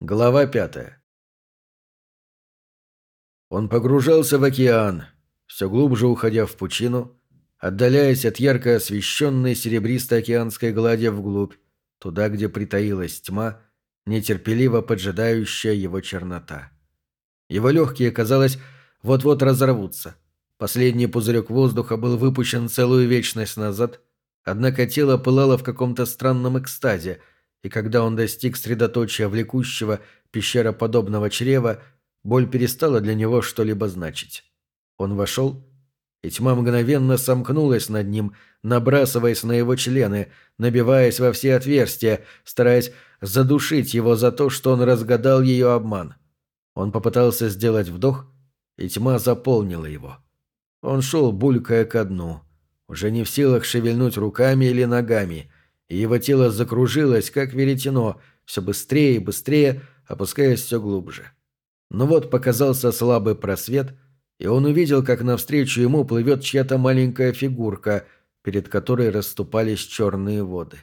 Глава пятая. Он погружался в океан, все глубже уходя в пучину, отдаляясь от ярко освещенной серебристой океанской глади вглубь, туда, где притаилась тьма, нетерпеливо поджидающая его чернота. Его легкие, казалось, вот-вот разорвутся. Последний пузырек воздуха был выпущен целую вечность назад, однако тело пылало в каком-то странном экстазе – и когда он достиг средоточия влекущего пещероподобного чрева, боль перестала для него что-либо значить. Он вошел, и тьма мгновенно сомкнулась над ним, набрасываясь на его члены, набиваясь во все отверстия, стараясь задушить его за то, что он разгадал ее обман. Он попытался сделать вдох, и тьма заполнила его. Он шел, булькая ко дну, уже не в силах шевельнуть руками или ногами, и его тело закружилось, как веретено, все быстрее и быстрее, опускаясь все глубже. Но вот показался слабый просвет, и он увидел, как навстречу ему плывет чья-то маленькая фигурка, перед которой расступались черные воды.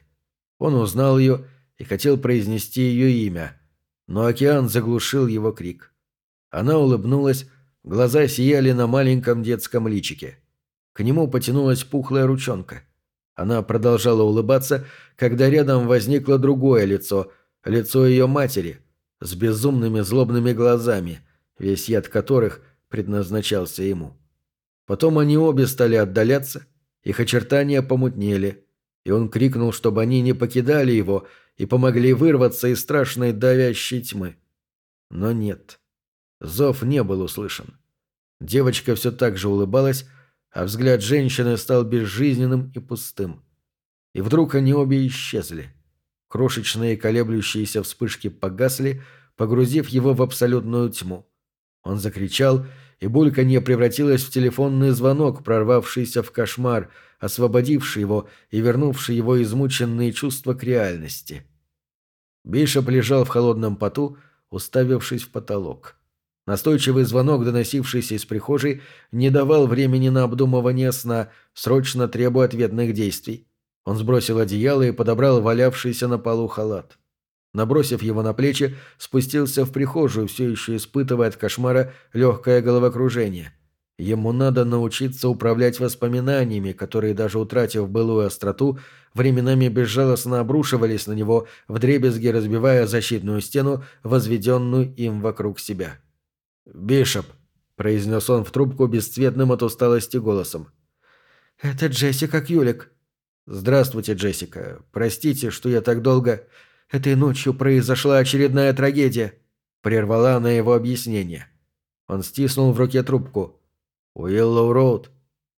Он узнал ее и хотел произнести ее имя, но океан заглушил его крик. Она улыбнулась, глаза сияли на маленьком детском личике. К нему потянулась пухлая ручонка – она продолжала улыбаться, когда рядом возникло другое лицо, лицо ее матери, с безумными злобными глазами, весь яд которых предназначался ему. Потом они обе стали отдаляться, их очертания помутнели, и он крикнул, чтобы они не покидали его и помогли вырваться из страшной давящей тьмы. Но нет. Зов не был услышан. Девочка все так же улыбалась, а взгляд женщины стал безжизненным и пустым. И вдруг они обе исчезли. Крошечные колеблющиеся вспышки погасли, погрузив его в абсолютную тьму. Он закричал, и бульканье превратилось в телефонный звонок, прорвавшийся в кошмар, освободивший его и вернувший его измученные чувства к реальности. Бишоп лежал в холодном поту, уставившись в потолок. Настойчивый звонок, доносившийся из прихожей, не давал времени на обдумывание сна, срочно требуя ответных действий. Он сбросил одеяло и подобрал валявшийся на полу халат. Набросив его на плечи, спустился в прихожую, все еще испытывая от кошмара легкое головокружение. Ему надо научиться управлять воспоминаниями, которые, даже утратив былую остроту, временами безжалостно обрушивались на него, вдребезги разбивая защитную стену, возведенную им вокруг себя. «Бишоп», — произнес он в трубку бесцветным от усталости голосом. «Это Джессика Кьюлик». «Здравствуйте, Джессика. Простите, что я так долго...» «Этой ночью произошла очередная трагедия», — прервала она его объяснение. Он стиснул в руке трубку. «Уиллоу Роуд?»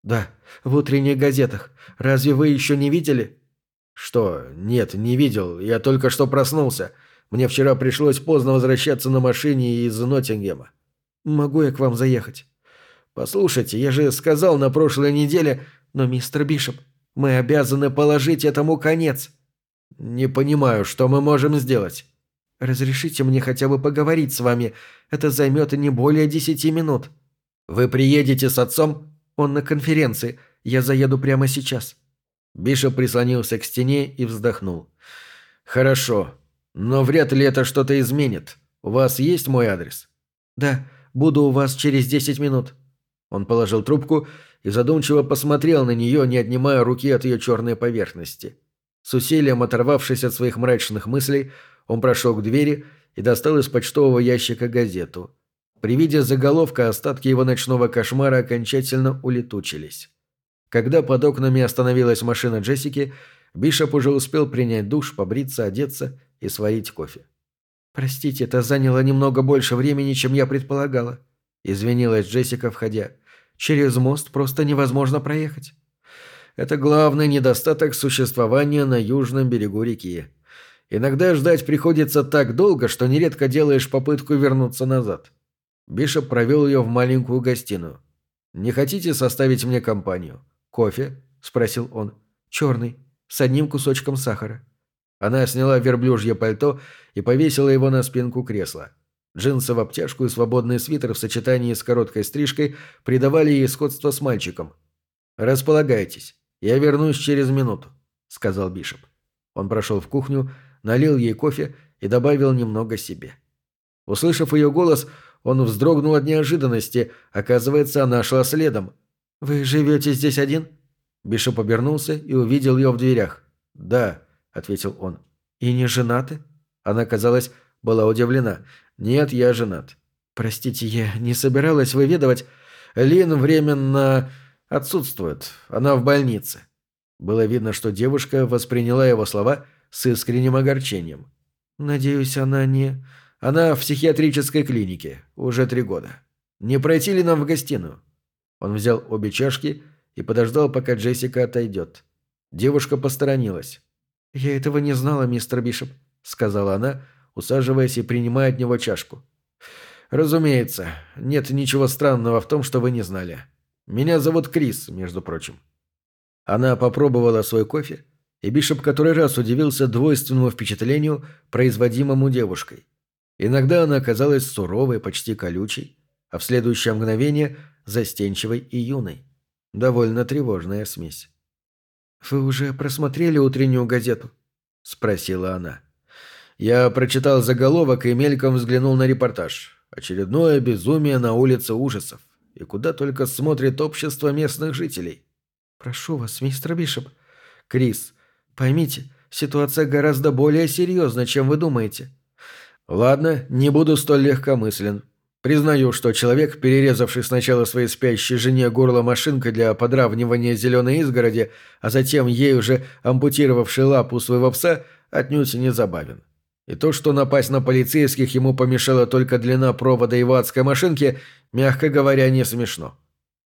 «Да, в утренних газетах. Разве вы еще не видели?» «Что? Нет, не видел. Я только что проснулся. Мне вчера пришлось поздно возвращаться на машине из Ноттингема. Могу я к вам заехать? Послушайте, я же сказал на прошлой неделе... Но, мистер Бишоп, мы обязаны положить этому конец. Не понимаю, что мы можем сделать. Разрешите мне хотя бы поговорить с вами. Это займет не более десяти минут. Вы приедете с отцом? Он на конференции. Я заеду прямо сейчас. Бишоп прислонился к стене и вздохнул. Хорошо, но вряд ли это что-то изменит. У вас есть мой адрес? Да, Буду у вас через десять минут». Он положил трубку и задумчиво посмотрел на нее, не отнимая руки от ее черной поверхности. С усилием оторвавшись от своих мрачных мыслей, он прошел к двери и достал из почтового ящика газету. При виде заголовка остатки его ночного кошмара окончательно улетучились. Когда под окнами остановилась машина Джессики, Бишоп уже успел принять душ, побриться, одеться и сварить кофе. «Простите, это заняло немного больше времени, чем я предполагала», — извинилась Джессика, входя. «Через мост просто невозможно проехать». Это главный недостаток существования на южном берегу реки. Иногда ждать приходится так долго, что нередко делаешь попытку вернуться назад. Бишоп провел ее в маленькую гостиную. «Не хотите составить мне компанию? Кофе?» – спросил он. «Черный, с одним кусочком сахара». Она сняла верблюжье пальто и повесила его на спинку кресла. Джинсы в обтяжку и свободный свитер в сочетании с короткой стрижкой придавали ей сходство с мальчиком. «Располагайтесь, я вернусь через минуту», — сказал Бишоп. Он прошел в кухню, налил ей кофе и добавил немного себе. Услышав ее голос, он вздрогнул от неожиданности. Оказывается, она шла следом. «Вы живете здесь один?» Бишоп обернулся и увидел ее в дверях. «Да», — ответил он. «И не женаты?» Она, казалось, была удивлена. «Нет, я женат». «Простите, я не собиралась выведывать. Лин временно отсутствует. Она в больнице». Было видно, что девушка восприняла его слова с искренним огорчением. «Надеюсь, она не...» «Она в психиатрической клинике. Уже три года. Не пройти ли нам в гостиную?» Он взял обе чашки и подождал, пока Джессика отойдет. Девушка посторонилась. «Я этого не знала, мистер Бишоп», — сказала она, усаживаясь и принимая от него чашку. «Разумеется, нет ничего странного в том, что вы не знали. Меня зовут Крис, между прочим». Она попробовала свой кофе, и Бишоп который раз удивился двойственному впечатлению, производимому девушкой. Иногда она казалась суровой, почти колючей, а в следующее мгновение – застенчивой и юной. Довольно тревожная смесь. «Вы уже просмотрели утреннюю газету?» – спросила она. Я прочитал заголовок и мельком взглянул на репортаж. Очередное безумие на улице ужасов. И куда только смотрит общество местных жителей. «Прошу вас, мистер Бишоп. Крис, поймите, ситуация гораздо более серьезна, чем вы думаете». «Ладно, не буду столь легкомыслен. Признаю, что человек, перерезавший сначала своей спящей жене горло машинкой для подравнивания зеленой изгороди, а затем ей уже ампутировавший лапу своего пса, отнюдь не забавен. И то, что напасть на полицейских ему помешала только длина провода его адской машинки, мягко говоря, не смешно.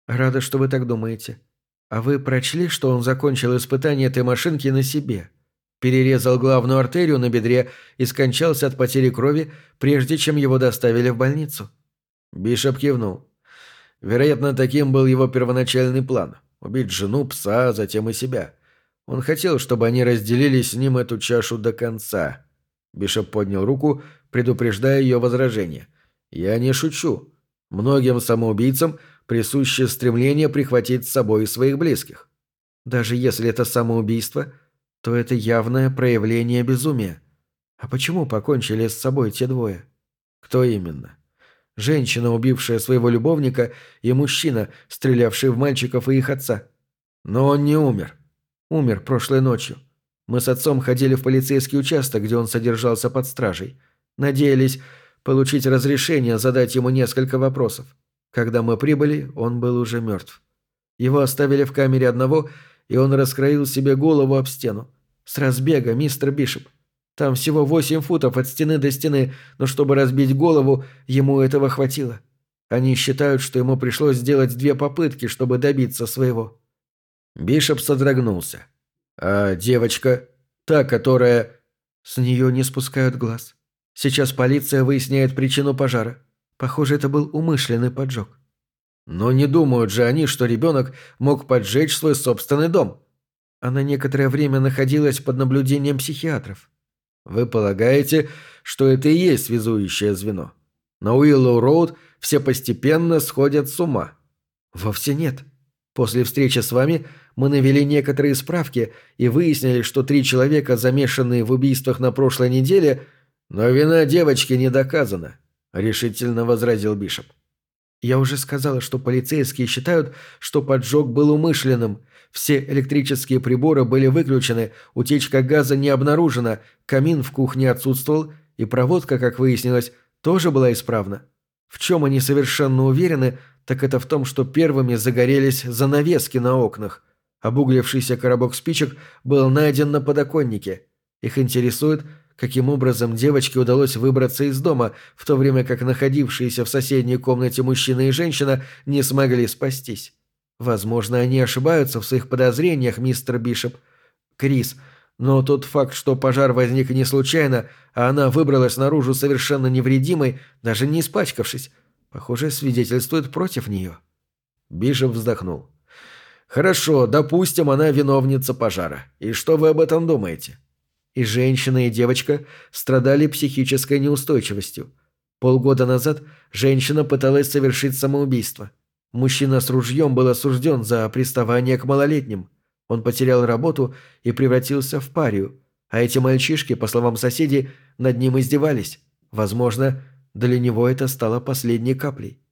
Рада, что вы так думаете. А вы прочли, что он закончил испытание этой машинки на себе? Перерезал главную артерию на бедре и скончался от потери крови, прежде чем его доставили в больницу. Бишоп кивнул. Вероятно, таким был его первоначальный план – убить жену, пса, а затем и себя. Он хотел, чтобы они разделили с ним эту чашу до конца. Бишоп поднял руку, предупреждая ее возражение. «Я не шучу. Многим самоубийцам присуще стремление прихватить с собой своих близких. Даже если это самоубийство, то это явное проявление безумия. А почему покончили с собой те двое? Кто именно?» Женщина, убившая своего любовника, и мужчина, стрелявший в мальчиков и их отца. Но он не умер. Умер прошлой ночью. Мы с отцом ходили в полицейский участок, где он содержался под стражей. Надеялись получить разрешение задать ему несколько вопросов. Когда мы прибыли, он был уже мертв. Его оставили в камере одного, и он раскроил себе голову об стену. С разбега, мистер Бишоп. Там всего восемь футов от стены до стены, но чтобы разбить голову, ему этого хватило. Они считают, что ему пришлось сделать две попытки, чтобы добиться своего». Бишоп содрогнулся. «А девочка? Та, которая...» «С нее не спускают глаз. Сейчас полиция выясняет причину пожара. Похоже, это был умышленный поджог». «Но не думают же они, что ребенок мог поджечь свой собственный дом». Она некоторое время находилась под наблюдением психиатров. Вы полагаете, что это и есть связующее звено? На Уиллоу-Роуд все постепенно сходят с ума. Вовсе нет. После встречи с вами мы навели некоторые справки и выяснили, что три человека, замешанные в убийствах на прошлой неделе, но вина девочки не доказана, решительно возразил Бишоп. Я уже сказала, что полицейские считают, что поджог был умышленным. Все электрические приборы были выключены, утечка газа не обнаружена, камин в кухне отсутствовал, и проводка, как выяснилось, тоже была исправна. В чем они совершенно уверены, так это в том, что первыми загорелись занавески на окнах. Обуглившийся коробок спичек был найден на подоконнике. Их интересует, каким образом девочке удалось выбраться из дома, в то время как находившиеся в соседней комнате мужчина и женщина не смогли спастись. Возможно, они ошибаются в своих подозрениях, мистер Бишоп. Крис, но тот факт, что пожар возник не случайно, а она выбралась наружу совершенно невредимой, даже не испачкавшись, похоже, свидетельствует против нее. Бишоп вздохнул. «Хорошо, допустим, она виновница пожара. И что вы об этом думаете?» И женщина, и девочка страдали психической неустойчивостью. Полгода назад женщина пыталась совершить самоубийство. Мужчина с ружьем был осужден за приставание к малолетним. Он потерял работу и превратился в парию. А эти мальчишки, по словам соседей, над ним издевались. Возможно, Для него это стало последней каплей.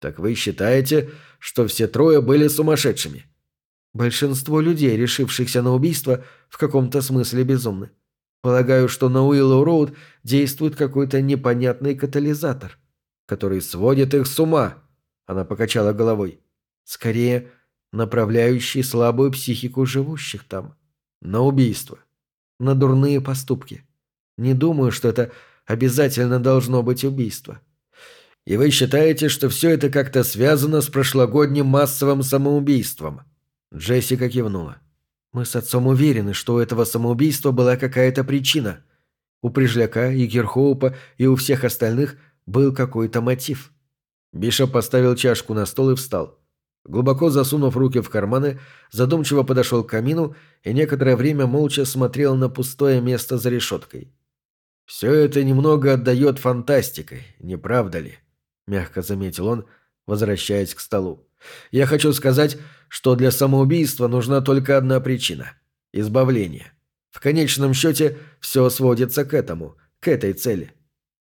Так вы считаете, что все трое были сумасшедшими? Большинство людей, решившихся на убийство, в каком-то смысле безумны. Полагаю, что на Уиллоу Роуд действует какой-то непонятный катализатор, который сводит их с ума. Она покачала головой. Скорее, направляющий слабую психику живущих там. На убийство. На дурные поступки. Не думаю, что это обязательно должно быть убийство. И вы считаете, что все это как-то связано с прошлогодним массовым самоубийством? Джессика кивнула. Мы с отцом уверены, что у этого самоубийства была какая-то причина. У Прижляка и Герхоупа и у всех остальных был какой-то мотив. Бишоп поставил чашку на стол и встал. Глубоко засунув руки в карманы, задумчиво подошел к камину и некоторое время молча смотрел на пустое место за решеткой. «Все это немного отдает фантастикой, не правда ли?» – мягко заметил он, возвращаясь к столу. «Я хочу сказать, что для самоубийства нужна только одна причина – избавление. В конечном счете все сводится к этому, к этой цели.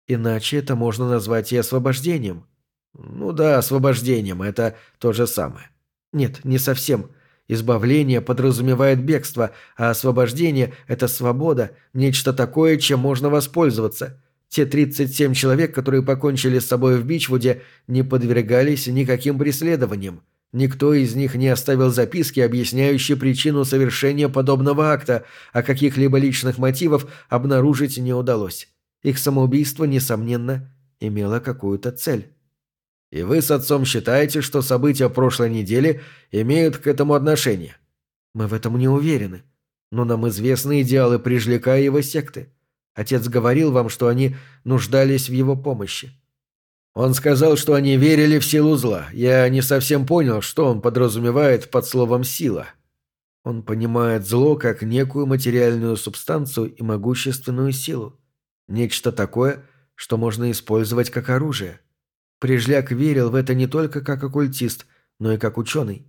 Иначе это можно назвать и освобождением». «Ну да, освобождением – это то же самое». «Нет, не совсем. Избавление подразумевает бегство, а освобождение – это свобода, нечто такое, чем можно воспользоваться». Те 37 человек, которые покончили с собой в Бичвуде, не подвергались никаким преследованиям. Никто из них не оставил записки, объясняющие причину совершения подобного акта, а каких-либо личных мотивов обнаружить не удалось. Их самоубийство, несомненно, имело какую-то цель. И вы с отцом считаете, что события прошлой недели имеют к этому отношение? Мы в этом не уверены. Но нам известны идеалы Прижляка и его секты. Отец говорил вам, что они нуждались в его помощи. Он сказал, что они верили в силу зла. Я не совсем понял, что он подразумевает под словом «сила». Он понимает зло как некую материальную субстанцию и могущественную силу. Нечто такое, что можно использовать как оружие. Прижляк верил в это не только как оккультист, но и как ученый.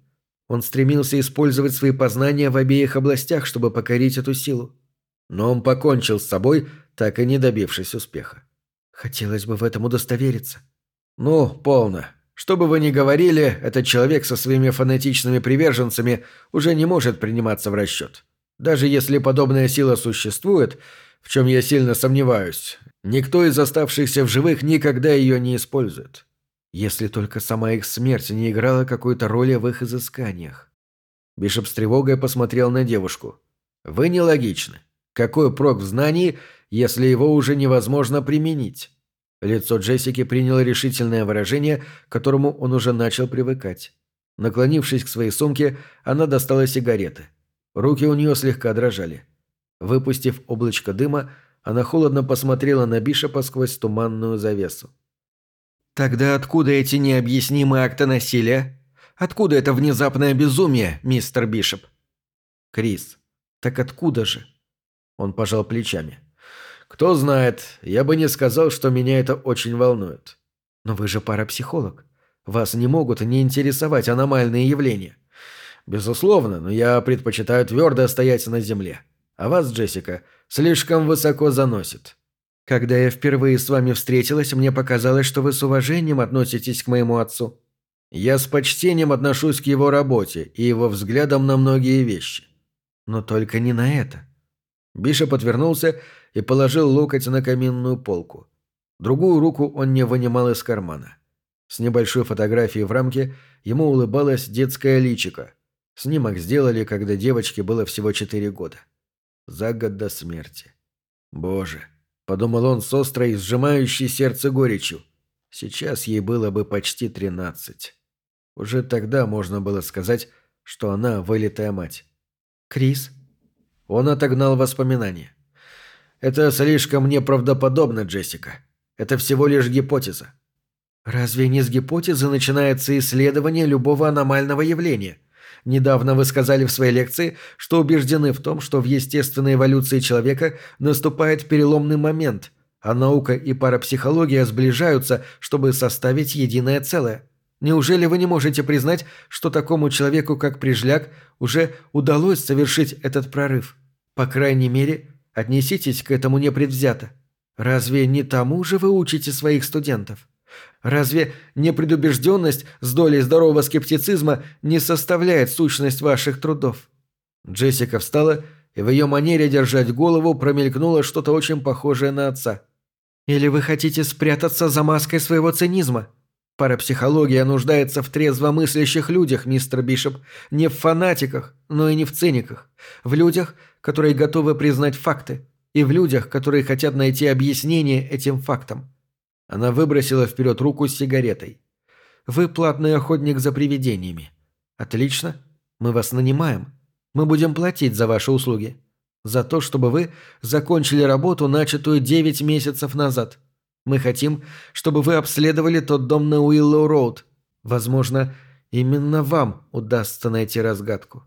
Он стремился использовать свои познания в обеих областях, чтобы покорить эту силу но он покончил с собой, так и не добившись успеха. Хотелось бы в этом удостовериться. Ну, полно. Что бы вы ни говорили, этот человек со своими фанатичными приверженцами уже не может приниматься в расчет. Даже если подобная сила существует, в чем я сильно сомневаюсь, никто из оставшихся в живых никогда ее не использует. Если только сама их смерть не играла какой-то роли в их изысканиях. Бишоп с тревогой посмотрел на девушку. «Вы нелогичны. Какой прок в знании, если его уже невозможно применить? Лицо Джессики приняло решительное выражение, к которому он уже начал привыкать. Наклонившись к своей сумке, она достала сигареты. Руки у нее слегка дрожали. Выпустив облачко дыма, она холодно посмотрела на Бишопа сквозь туманную завесу. «Тогда откуда эти необъяснимые акты насилия? Откуда это внезапное безумие, мистер Бишоп?» «Крис, так откуда же?» Он пожал плечами. «Кто знает, я бы не сказал, что меня это очень волнует». «Но вы же парапсихолог. Вас не могут не интересовать аномальные явления». «Безусловно, но я предпочитаю твердо стоять на земле. А вас, Джессика, слишком высоко заносит». «Когда я впервые с вами встретилась, мне показалось, что вы с уважением относитесь к моему отцу». «Я с почтением отношусь к его работе и его взглядам на многие вещи». «Но только не на это». Бишоп отвернулся и положил локоть на каминную полку. Другую руку он не вынимал из кармана. С небольшой фотографией в рамке ему улыбалась детская личика. Снимок сделали, когда девочке было всего четыре года. За год до смерти. «Боже!» — подумал он с острой, сжимающей сердце горечью. Сейчас ей было бы почти тринадцать. Уже тогда можно было сказать, что она вылитая мать. «Крис?» Он отогнал воспоминания. «Это слишком неправдоподобно, Джессика. Это всего лишь гипотеза». «Разве не с гипотезы начинается исследование любого аномального явления? Недавно вы сказали в своей лекции, что убеждены в том, что в естественной эволюции человека наступает переломный момент, а наука и парапсихология сближаются, чтобы составить единое целое. Неужели вы не можете признать, что такому человеку, как Прижляк, уже удалось совершить этот прорыв? По крайней мере, отнеситесь к этому непредвзято. Разве не тому же вы учите своих студентов? Разве непредубежденность с долей здорового скептицизма не составляет сущность ваших трудов?» Джессика встала, и в ее манере держать голову промелькнуло что-то очень похожее на отца. «Или вы хотите спрятаться за маской своего цинизма? Парапсихология нуждается в трезвомыслящих людях, мистер Бишоп, не в фанатиках, но и не в циниках. В людях, которые готовы признать факты, и в людях, которые хотят найти объяснение этим фактам. Она выбросила вперед руку с сигаретой. «Вы платный охотник за привидениями. Отлично. Мы вас нанимаем. Мы будем платить за ваши услуги. За то, чтобы вы закончили работу, начатую 9 месяцев назад. Мы хотим, чтобы вы обследовали тот дом на Уиллоу-Роуд. Возможно, именно вам удастся найти разгадку».